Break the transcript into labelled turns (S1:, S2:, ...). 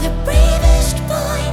S1: the bravest boy.